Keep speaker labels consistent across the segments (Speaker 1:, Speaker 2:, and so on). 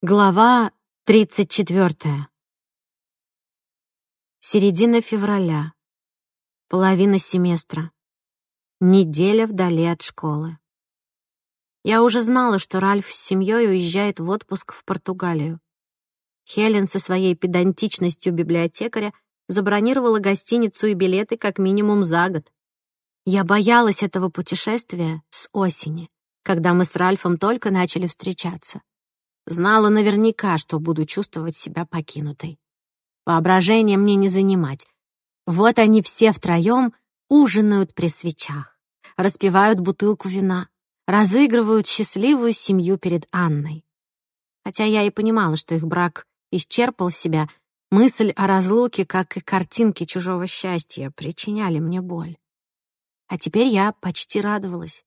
Speaker 1: Глава 34. Середина февраля. Половина семестра. Неделя вдали от школы. Я уже знала, что Ральф с семьей уезжает в отпуск в Португалию. Хелен со своей педантичностью библиотекаря забронировала гостиницу и билеты как минимум за год. Я боялась этого путешествия с осени, когда мы с Ральфом только начали встречаться. Знала наверняка, что буду чувствовать себя покинутой. Воображение мне не занимать. Вот они все втроем ужинают при свечах, распивают бутылку вина, разыгрывают счастливую семью перед Анной. Хотя я и понимала, что их брак исчерпал себя, мысль о разлуке, как и картинки чужого счастья, причиняли мне боль. А теперь я почти радовалась.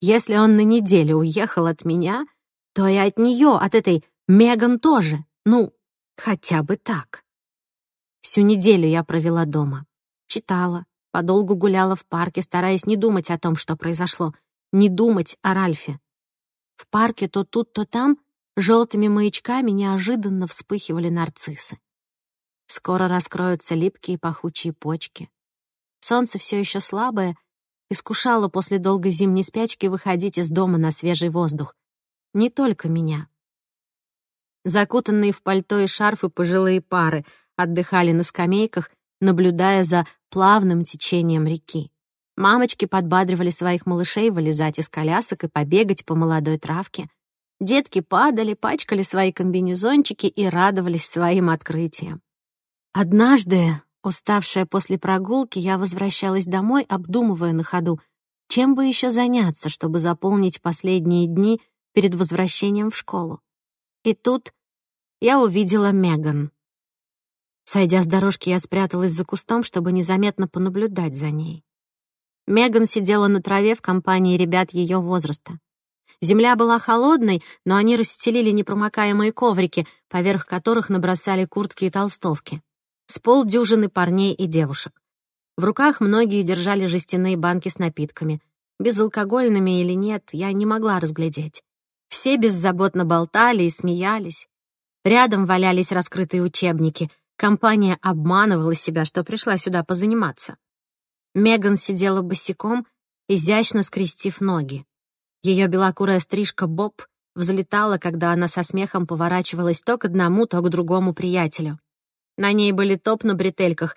Speaker 1: Если он на неделю уехал от меня, то и от нее, от этой Меган тоже. Ну, хотя бы так. Всю неделю я провела дома. Читала, подолгу гуляла в парке, стараясь не думать о том, что произошло, не думать о Ральфе. В парке то тут, то там желтыми маячками неожиданно вспыхивали нарциссы. Скоро раскроются липкие пахучие почки. Солнце все еще слабое, искушало после долгой зимней спячки выходить из дома на свежий воздух не только меня. Закутанные в пальто и шарфы пожилые пары отдыхали на скамейках, наблюдая за плавным течением реки. Мамочки подбадривали своих малышей вылезать из колясок и побегать по молодой травке. Детки падали, пачкали свои комбинезончики и радовались своим открытиям. Однажды, уставшая после прогулки, я возвращалась домой, обдумывая на ходу, чем бы еще заняться, чтобы заполнить последние дни — перед возвращением в школу. И тут я увидела Меган. Сойдя с дорожки, я спряталась за кустом, чтобы незаметно понаблюдать за ней. Меган сидела на траве в компании ребят ее возраста. Земля была холодной, но они расстелили непромокаемые коврики, поверх которых набросали куртки и толстовки. С полдюжины парней и девушек. В руках многие держали жестяные банки с напитками. Безалкогольными или нет, я не могла разглядеть. Все беззаботно болтали и смеялись. Рядом валялись раскрытые учебники. Компания обманывала себя, что пришла сюда позаниматься. Меган сидела босиком, изящно скрестив ноги. Ее белокурая стрижка Боб взлетала, когда она со смехом поворачивалась то к одному, то к другому приятелю. На ней были топ на бретельках,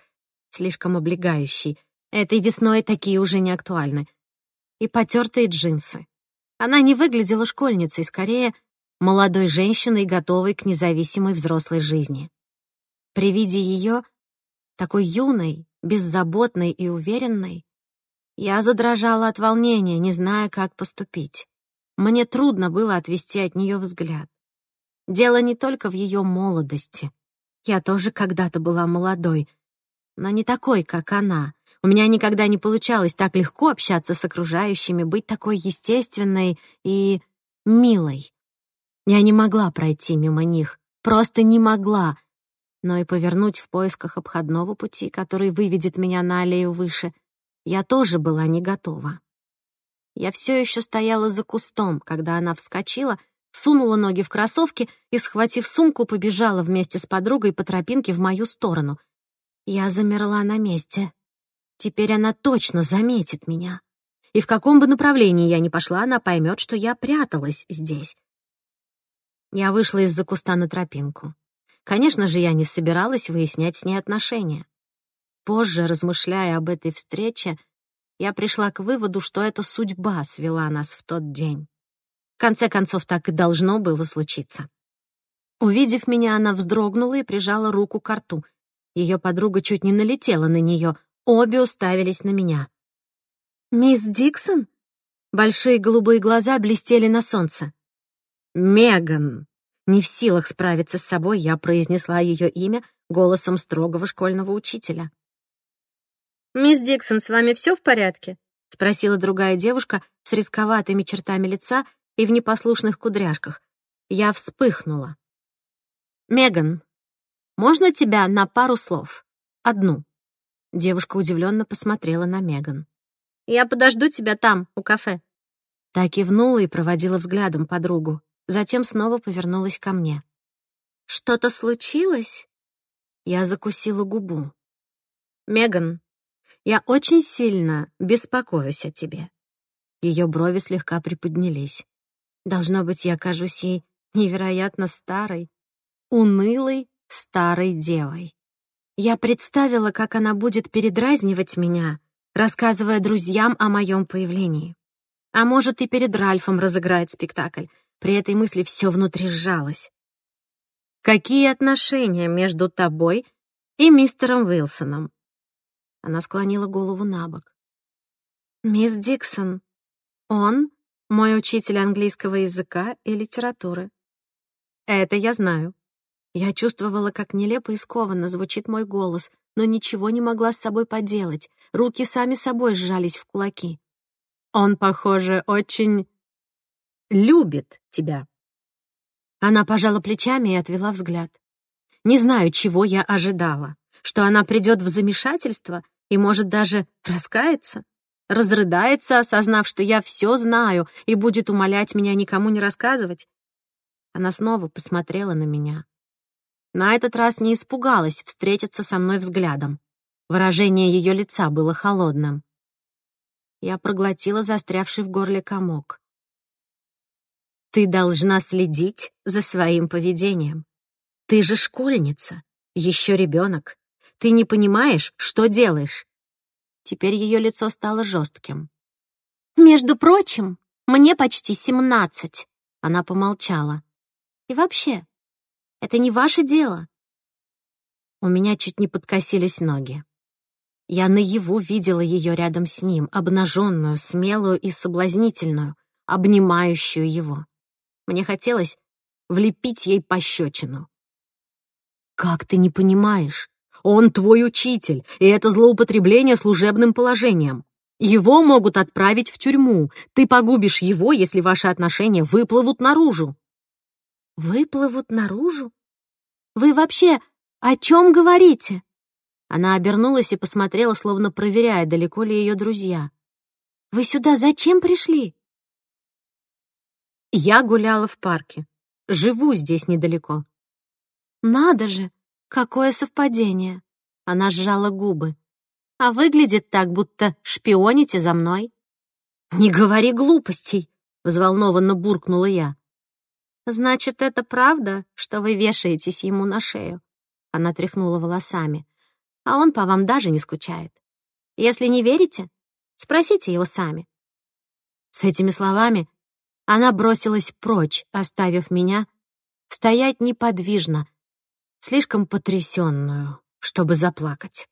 Speaker 1: слишком облегающий. Этой весной такие уже не актуальны. И потертые джинсы. Она не выглядела школьницей, скорее, молодой женщиной, готовой к независимой взрослой жизни. При виде ее, такой юной, беззаботной и уверенной, я задрожала от волнения, не зная, как поступить. Мне трудно было отвести от нее взгляд. Дело не только в ее молодости. Я тоже когда-то была молодой, но не такой, как она, у меня никогда не получалось так легко общаться с окружающими, быть такой естественной и милой. Я не могла пройти мимо них, просто не могла, но и повернуть в поисках обходного пути, который выведет меня на аллею выше, я тоже была не готова. Я все еще стояла за кустом, когда она вскочила, сунула ноги в кроссовки и, схватив сумку, побежала вместе с подругой по тропинке в мою сторону. Я замерла на месте, Теперь она точно заметит меня. И в каком бы направлении я ни пошла, она поймет, что я пряталась здесь. Я вышла из-за куста на тропинку. Конечно же, я не собиралась выяснять с ней отношения. Позже, размышляя об этой встрече, я пришла к выводу, что эта судьба свела нас в тот день. В конце концов, так и должно было случиться. Увидев меня, она вздрогнула и прижала руку к рту. Ее подруга чуть не налетела на нее, Обе уставились на меня. «Мисс Диксон?» Большие голубые глаза блестели на солнце. «Меган!» Не в силах справиться с собой, я произнесла ее имя голосом строгого школьного учителя.
Speaker 2: «Мисс Диксон, с вами все в порядке?»
Speaker 1: — спросила другая девушка с рисковатыми чертами лица и в непослушных кудряшках. Я вспыхнула. «Меган, можно тебя на пару слов? Одну?» Девушка удивленно посмотрела на Меган.
Speaker 2: «Я подожду тебя там, у кафе».
Speaker 1: Та кивнула и проводила взглядом подругу. затем снова повернулась ко мне. «Что-то случилось?» Я закусила губу. «Меган, я очень сильно беспокоюсь о тебе». Ее брови слегка приподнялись. Должно быть, я кажусь ей невероятно старой, унылой старой девой. Я представила, как она будет передразнивать меня, рассказывая друзьям о моем появлении. А может, и перед Ральфом разыграет спектакль. При этой мысли все внутри сжалось. «Какие отношения между тобой и мистером Уилсоном?» Она склонила голову на бок. «Мисс Диксон, он мой учитель английского языка и литературы. Это я знаю. Я чувствовала, как нелепо и скованно звучит мой голос, но ничего не могла с собой поделать. Руки сами собой сжались в кулаки. Он, похоже, очень любит тебя. Она пожала плечами и отвела взгляд. Не знаю, чего я ожидала. Что она придет в замешательство и, может, даже раскается разрыдается, осознав, что я все знаю, и будет умолять меня никому не рассказывать. Она снова посмотрела на меня. На этот раз не испугалась встретиться со мной взглядом. Выражение ее лица было холодным. Я проглотила застрявший в горле комок. «Ты должна следить за своим поведением. Ты же школьница, еще ребенок. Ты не понимаешь, что делаешь. Теперь ее лицо стало жестким. «Между прочим, мне почти семнадцать», — она помолчала. «И вообще, это не ваше дело». У меня чуть не подкосились ноги. Я наяву видела ее рядом с ним, обнаженную, смелую и соблазнительную, обнимающую его. Мне хотелось влепить ей пощечину. «Как ты не понимаешь? Он твой учитель, и это злоупотребление служебным положением. Его могут отправить в тюрьму. Ты погубишь его, если ваши отношения выплывут наружу». «Выплывут наружу? Вы вообще о чем говорите?» Она обернулась и посмотрела, словно проверяя, далеко ли ее друзья. «Вы сюда зачем пришли?» «Я гуляла в парке. Живу здесь недалеко». «Надо же! Какое совпадение!» Она сжала губы. «А выглядит так, будто шпионите за мной». «Не говори глупостей!» — взволнованно буркнула я. «Значит, это правда, что вы вешаетесь ему на шею?» Она тряхнула волосами. «А он по вам даже не скучает. Если не верите, спросите его сами». С этими словами она бросилась прочь, оставив меня стоять неподвижно, слишком потрясенную, чтобы заплакать.